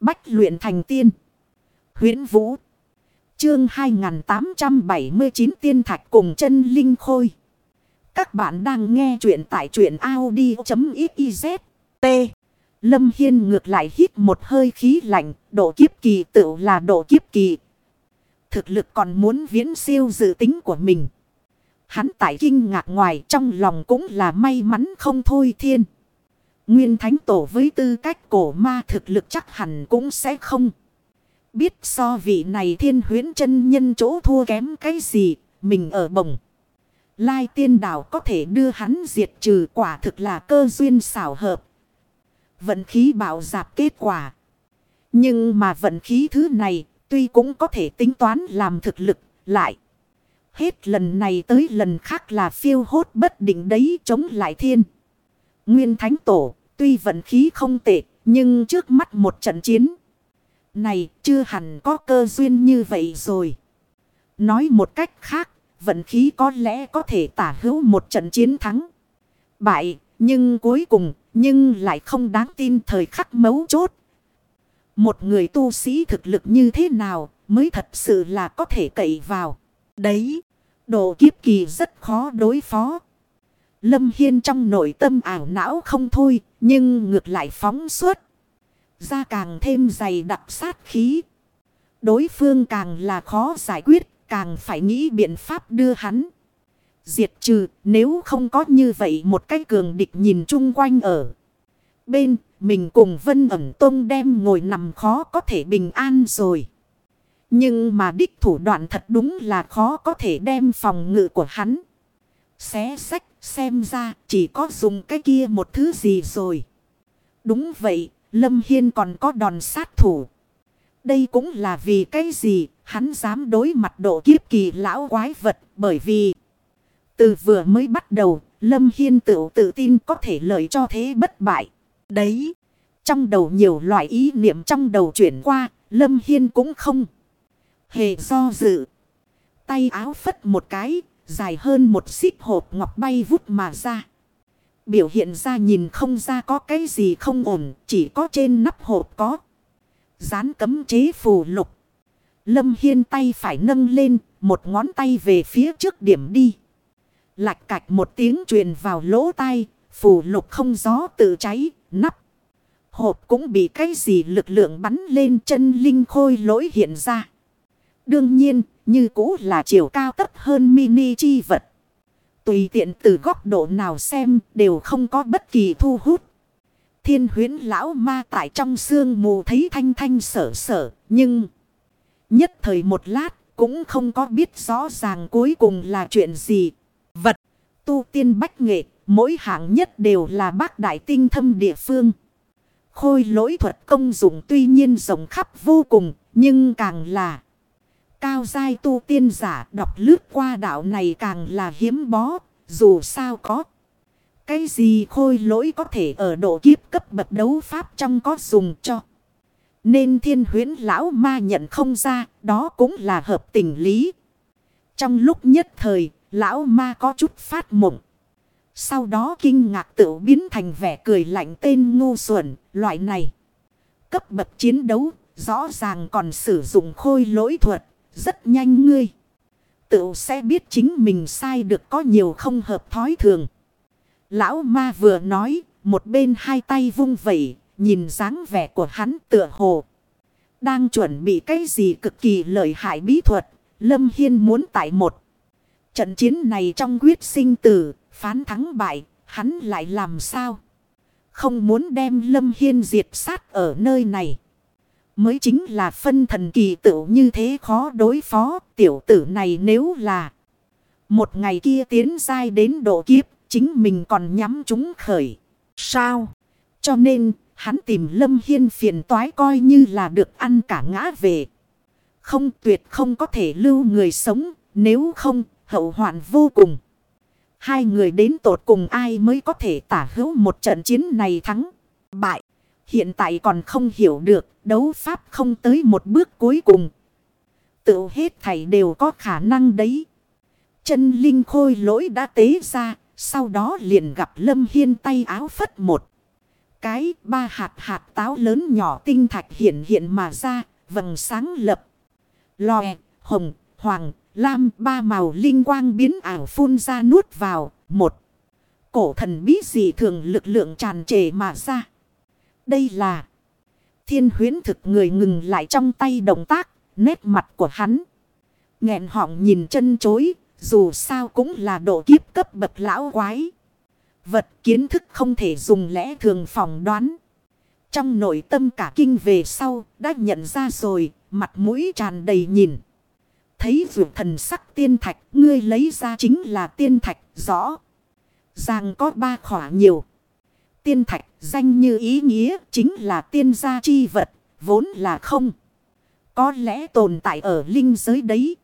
Bách luyện thành tiên. huyễn Vũ. Chương 2879 tiên thạch cùng chân linh khôi. Các bạn đang nghe truyện tại truyện Audi.xyz. T. Lâm Hiên ngược lại hít một hơi khí lạnh. Độ kiếp kỳ tự là độ kiếp kỳ. Thực lực còn muốn viễn siêu dự tính của mình. Hắn tại kinh ngạc ngoài trong lòng cũng là may mắn không thôi thiên. Nguyên Thánh Tổ với tư cách cổ ma thực lực chắc hẳn cũng sẽ không. Biết so vị này thiên huyến chân nhân chỗ thua kém cái gì, mình ở bồng. Lai tiên đảo có thể đưa hắn diệt trừ quả thực là cơ duyên xảo hợp. Vận khí bảo giạp kết quả. Nhưng mà vận khí thứ này tuy cũng có thể tính toán làm thực lực lại. Hết lần này tới lần khác là phiêu hốt bất định đấy chống lại thiên. Nguyên Thánh Tổ tuy vận khí không tệ nhưng trước mắt một trận chiến. Này chưa hẳn có cơ duyên như vậy rồi. Nói một cách khác vận khí có lẽ có thể tả hữu một trận chiến thắng. Bại nhưng cuối cùng nhưng lại không đáng tin thời khắc mấu chốt. Một người tu sĩ thực lực như thế nào mới thật sự là có thể cậy vào. Đấy, độ kiếp kỳ rất khó đối phó. Lâm Hiên trong nội tâm ảo não không thôi, nhưng ngược lại phóng suốt. Ra càng thêm dày đặc sát khí. Đối phương càng là khó giải quyết, càng phải nghĩ biện pháp đưa hắn. Diệt trừ, nếu không có như vậy một cái cường địch nhìn chung quanh ở. Bên, mình cùng Vân ẩn tông đem ngồi nằm khó có thể bình an rồi. Nhưng mà đích thủ đoạn thật đúng là khó có thể đem phòng ngự của hắn. Xé sách xem ra chỉ có dùng cái kia một thứ gì rồi. Đúng vậy, Lâm Hiên còn có đòn sát thủ. Đây cũng là vì cái gì hắn dám đối mặt độ kiếp kỳ lão quái vật bởi vì từ vừa mới bắt đầu Lâm Hiên tự tự tin có thể lợi cho thế bất bại. Đấy, trong đầu nhiều loại ý niệm trong đầu chuyển qua, Lâm Hiên cũng không hề do dự. Tay áo phất một cái, dài hơn một xích hộp ngọc bay vút mà ra. Biểu hiện ra nhìn không ra có cái gì không ổn, chỉ có trên nắp hộp có. Dán cấm chế phù lục. Lâm Hiên tay phải nâng lên, một ngón tay về phía trước điểm đi. Lạch cạch một tiếng truyền vào lỗ tai, phù lục không gió tự cháy, nắp. Hộp cũng bị cái gì lực lượng bắn lên chân linh khôi lỗi hiện ra. Đương nhiên, như cũ là chiều cao cấp hơn mini chi vật. Tùy tiện từ góc độ nào xem đều không có bất kỳ thu hút. Thiên huyến lão ma tại trong xương mù thấy thanh thanh sở sở. Nhưng nhất thời một lát cũng không có biết rõ ràng cuối cùng là chuyện gì. Vật tu tiên bách nghệ mỗi hạng nhất đều là bác đại tinh thâm địa phương. Khôi lỗi thuật công dụng tuy nhiên rộng khắp vô cùng nhưng càng là Cao giai tu tiên giả đọc lướt qua đạo này càng là hiếm bó, dù sao có. Cái gì khôi lỗi có thể ở độ kiếp cấp bậc đấu pháp trong có dùng cho. Nên thiên huyến lão ma nhận không ra, đó cũng là hợp tình lý. Trong lúc nhất thời, lão ma có chút phát mộng. Sau đó kinh ngạc tự biến thành vẻ cười lạnh tên ngu xuẩn, loại này. Cấp bậc chiến đấu, rõ ràng còn sử dụng khôi lỗi thuật. Rất nhanh ngươi. Tự sẽ biết chính mình sai được có nhiều không hợp thói thường. Lão ma vừa nói. Một bên hai tay vung vẩy. Nhìn dáng vẻ của hắn tựa hồ. Đang chuẩn bị cái gì cực kỳ lợi hại bí thuật. Lâm Hiên muốn tại một. Trận chiến này trong quyết sinh tử. Phán thắng bại. Hắn lại làm sao? Không muốn đem Lâm Hiên diệt sát ở nơi này. Mới chính là phân thần kỳ tựu như thế khó đối phó tiểu tử này nếu là một ngày kia tiến dai đến độ kiếp, chính mình còn nhắm chúng khởi. Sao? Cho nên, hắn tìm Lâm Hiên phiền toái coi như là được ăn cả ngã về. Không tuyệt không có thể lưu người sống, nếu không, hậu hoạn vô cùng. Hai người đến tột cùng ai mới có thể tả hữu một trận chiến này thắng. Bại. Hiện tại còn không hiểu được đấu pháp không tới một bước cuối cùng. Tự hết thảy đều có khả năng đấy. Chân linh khôi lỗi đã tế ra. Sau đó liền gặp Lâm Hiên tay áo phất một. cái ba hạt hạt táo lớn nhỏ tinh thạch hiện hiện mà ra, vầng sáng lập. Lòe, hồng, hoàng, lam ba màu linh quang biến ảo phun ra nuốt vào, một. Cổ thần bí dị thường lực lượng tràn trề mà ra. Đây là thiên huyến thực người ngừng lại trong tay động tác, nét mặt của hắn. nghẹn họng nhìn chân chối, dù sao cũng là độ kiếp cấp bậc lão quái. Vật kiến thức không thể dùng lẽ thường phỏng đoán. Trong nội tâm cả kinh về sau, đã nhận ra rồi, mặt mũi tràn đầy nhìn. Thấy vượt thần sắc tiên thạch, ngươi lấy ra chính là tiên thạch, rõ. Ràng có ba khỏa nhiều. Tiên thạch, danh như ý nghĩa, chính là tiên gia chi vật, vốn là không. Có lẽ tồn tại ở linh giới đấy.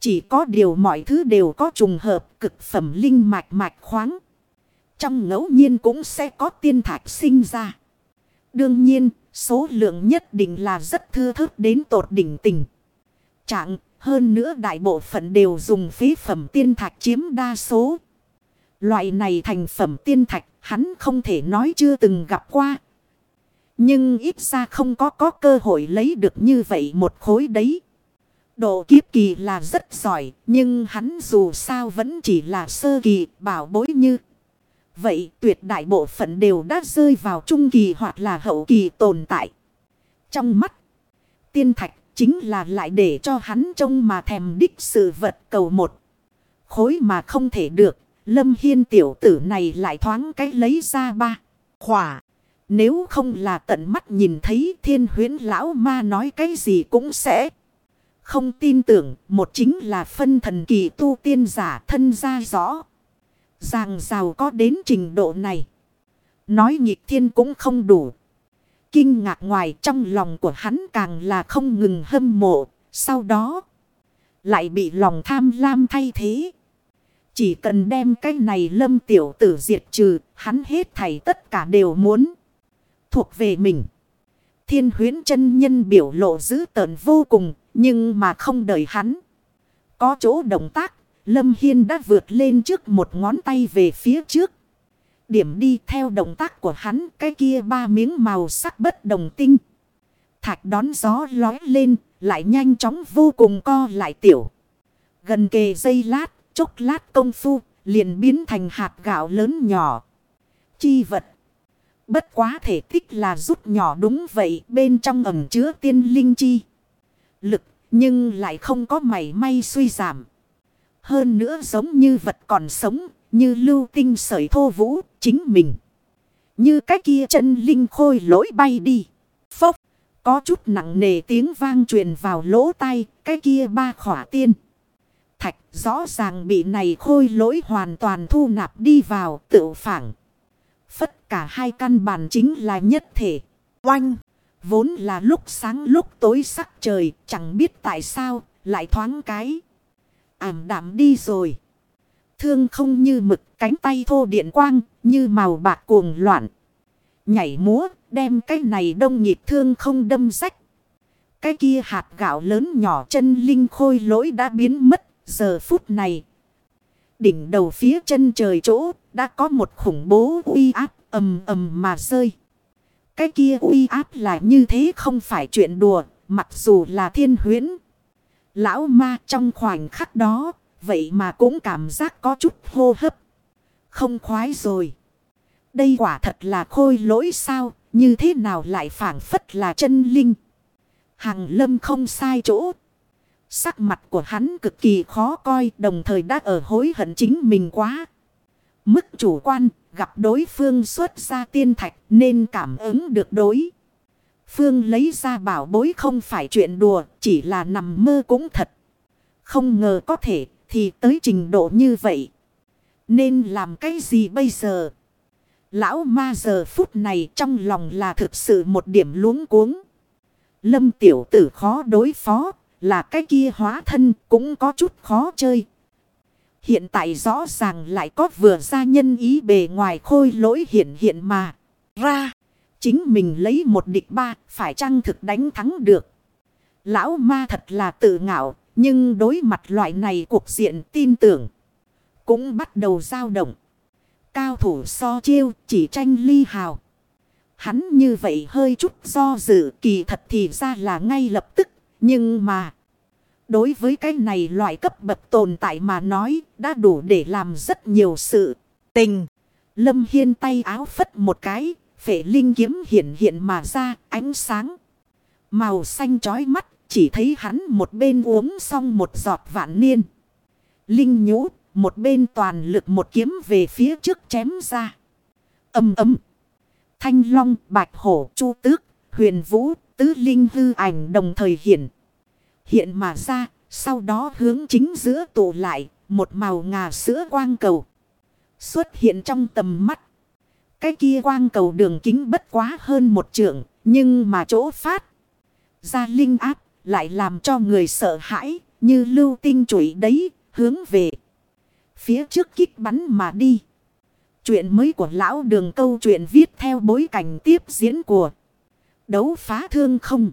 Chỉ có điều mọi thứ đều có trùng hợp cực phẩm linh mạch mạch khoáng. Trong ngẫu nhiên cũng sẽ có tiên thạch sinh ra. Đương nhiên, số lượng nhất định là rất thưa thớt đến tột đỉnh tình. Trạng, hơn nữa đại bộ phận đều dùng phí phẩm tiên thạch chiếm đa số. Loại này thành phẩm tiên thạch, hắn không thể nói chưa từng gặp qua. Nhưng ít ra không có có cơ hội lấy được như vậy một khối đấy. Độ kiếp kỳ là rất giỏi, nhưng hắn dù sao vẫn chỉ là sơ kỳ bảo bối như. Vậy tuyệt đại bộ phận đều đã rơi vào trung kỳ hoặc là hậu kỳ tồn tại. Trong mắt, tiên thạch chính là lại để cho hắn trông mà thèm đích sự vật cầu một. Khối mà không thể được, lâm hiên tiểu tử này lại thoáng cách lấy ra ba. Khỏa, nếu không là tận mắt nhìn thấy thiên huyến lão ma nói cái gì cũng sẽ... Không tin tưởng, một chính là phân thần kỳ tu tiên giả thân ra rõ. Ràng rào có đến trình độ này. Nói nhịp thiên cũng không đủ. Kinh ngạc ngoài trong lòng của hắn càng là không ngừng hâm mộ. Sau đó lại bị lòng tham lam thay thế. Chỉ cần đem cái này lâm tiểu tử diệt trừ, hắn hết thảy tất cả đều muốn. Thuộc về mình. Thiên huyến chân nhân biểu lộ dữ tợn vô cùng, nhưng mà không đợi hắn. Có chỗ động tác, Lâm Hiên đã vượt lên trước một ngón tay về phía trước. Điểm đi theo động tác của hắn, cái kia ba miếng màu sắc bất đồng tinh. Thạch đón gió lói lên, lại nhanh chóng vô cùng co lại tiểu. Gần kề dây lát, chốc lát công phu, liền biến thành hạt gạo lớn nhỏ. Chi vật. Bất quá thể tích là rút nhỏ đúng vậy, bên trong ẩm chứa tiên linh chi. Lực, nhưng lại không có mảy may suy giảm. Hơn nữa giống như vật còn sống, như lưu tinh sởi thô vũ, chính mình. Như cái kia chân linh khôi lỗi bay đi. Phốc, có chút nặng nề tiếng vang truyền vào lỗ tai, cái kia ba khỏa tiên. Thạch rõ ràng bị này khôi lỗi hoàn toàn thu nạp đi vào tự phản. Phất cả hai căn bản chính là nhất thể. Oanh! Vốn là lúc sáng lúc tối sắc trời, chẳng biết tại sao, lại thoáng cái. Ảm đạm đi rồi. Thương không như mực, cánh tay thô điện quang, như màu bạc cuồng loạn. Nhảy múa, đem cái này đông nhịp thương không đâm rách. Cái kia hạt gạo lớn nhỏ chân linh khôi lỗi đã biến mất, giờ phút này. Đỉnh đầu phía chân trời chỗ, đã có một khủng bố uy áp ầm ầm mà rơi. Cái kia uy áp là như thế không phải chuyện đùa, mặc dù là thiên huyễn. Lão ma trong khoảnh khắc đó, vậy mà cũng cảm giác có chút hô hấp. Không khoái rồi. Đây quả thật là khôi lỗi sao, như thế nào lại phản phất là chân linh. Hàng lâm không sai chỗ. Sắc mặt của hắn cực kỳ khó coi đồng thời đã ở hối hận chính mình quá. Mức chủ quan gặp đối phương xuất ra tiên thạch nên cảm ứng được đối. Phương lấy ra bảo bối không phải chuyện đùa, chỉ là nằm mơ cũng thật. Không ngờ có thể thì tới trình độ như vậy. Nên làm cái gì bây giờ? Lão ma giờ phút này trong lòng là thực sự một điểm luống cuống. Lâm tiểu tử khó đối phó, là cái kia hóa thân cũng có chút khó chơi. Hiện tại rõ ràng lại có vừa ra nhân ý bề ngoài khôi lỗi hiện hiện mà. Ra. Chính mình lấy một địch ba. Phải chăng thực đánh thắng được. Lão ma thật là tự ngạo. Nhưng đối mặt loại này cuộc diện tin tưởng. Cũng bắt đầu dao động. Cao thủ so chiêu, chỉ tranh ly hào. Hắn như vậy hơi chút do dự, kỳ thật thì ra là ngay lập tức. Nhưng mà. Đối với cái này loại cấp bậc tồn tại mà nói đã đủ để làm rất nhiều sự tình. Lâm Hiên tay áo phất một cái. Phệ linh kiếm hiện hiện mà ra ánh sáng. Màu xanh chói mắt. Chỉ thấy hắn một bên uống xong một giọt vạn niên. Linh nhũ. Một bên toàn lực một kiếm về phía trước chém ra. Âm âm. Thanh long, bạch hổ, chu tước, huyền vũ, tứ linh hư ảnh đồng thời hiện. Hiện mà ra, sau đó hướng chính giữa tụ lại, một màu ngà sữa quang cầu. Xuất hiện trong tầm mắt. Cái kia quang cầu đường kính bất quá hơn một trượng, nhưng mà chỗ phát ra linh áp lại làm cho người sợ hãi, như lưu tinh chuỗi đấy, hướng về. Phía trước kích bắn mà đi. Chuyện mới của lão đường câu chuyện viết theo bối cảnh tiếp diễn của đấu phá thương không.